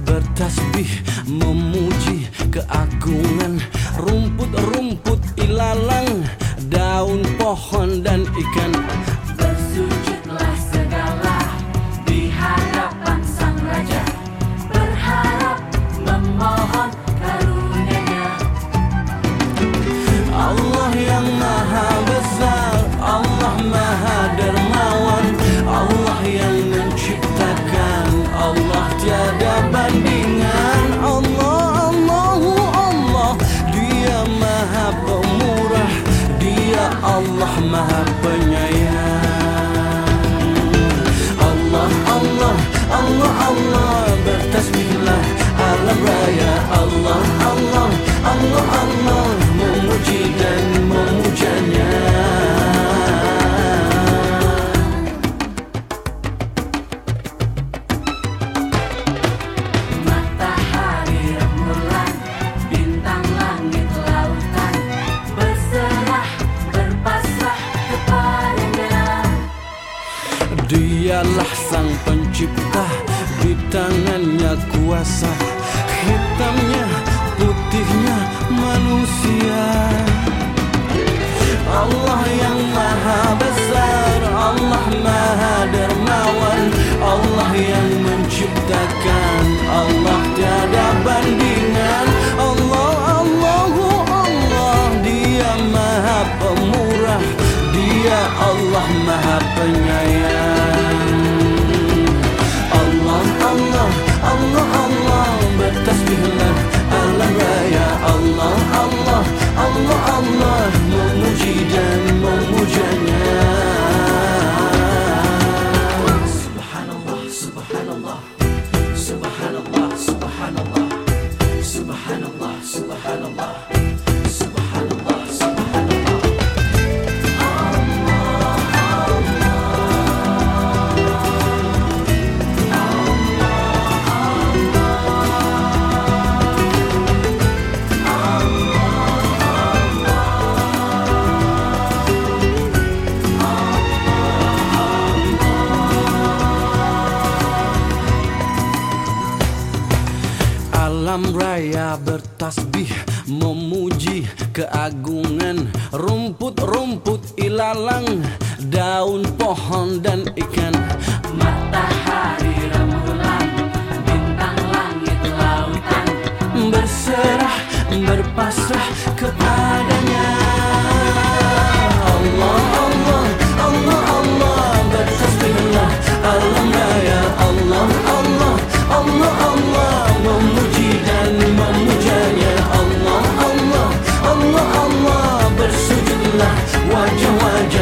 bertasbih memuji keagungan. Rumput-rumput ilalang daun pohon dan ikan maha pemurah Dia Allah maha penyayang Dialah sang pencipta Di tangannya kuasa Hitamnya putihnya manusia. Allah yang maha besar Allah maha dermawan Allah yang menciptakan Allah tiada bandingan. Allah Allahu Allah Dia maha pemurah Dia Allah maha penyayang Subhanallah Subhanallah Alam raya bertasbih memuji keagungan. Rumput-rumput ilalang daun pohon dan ikan. Matahari rembulan Bintang langit lautan. Berserah berpasrah Wonder, wonder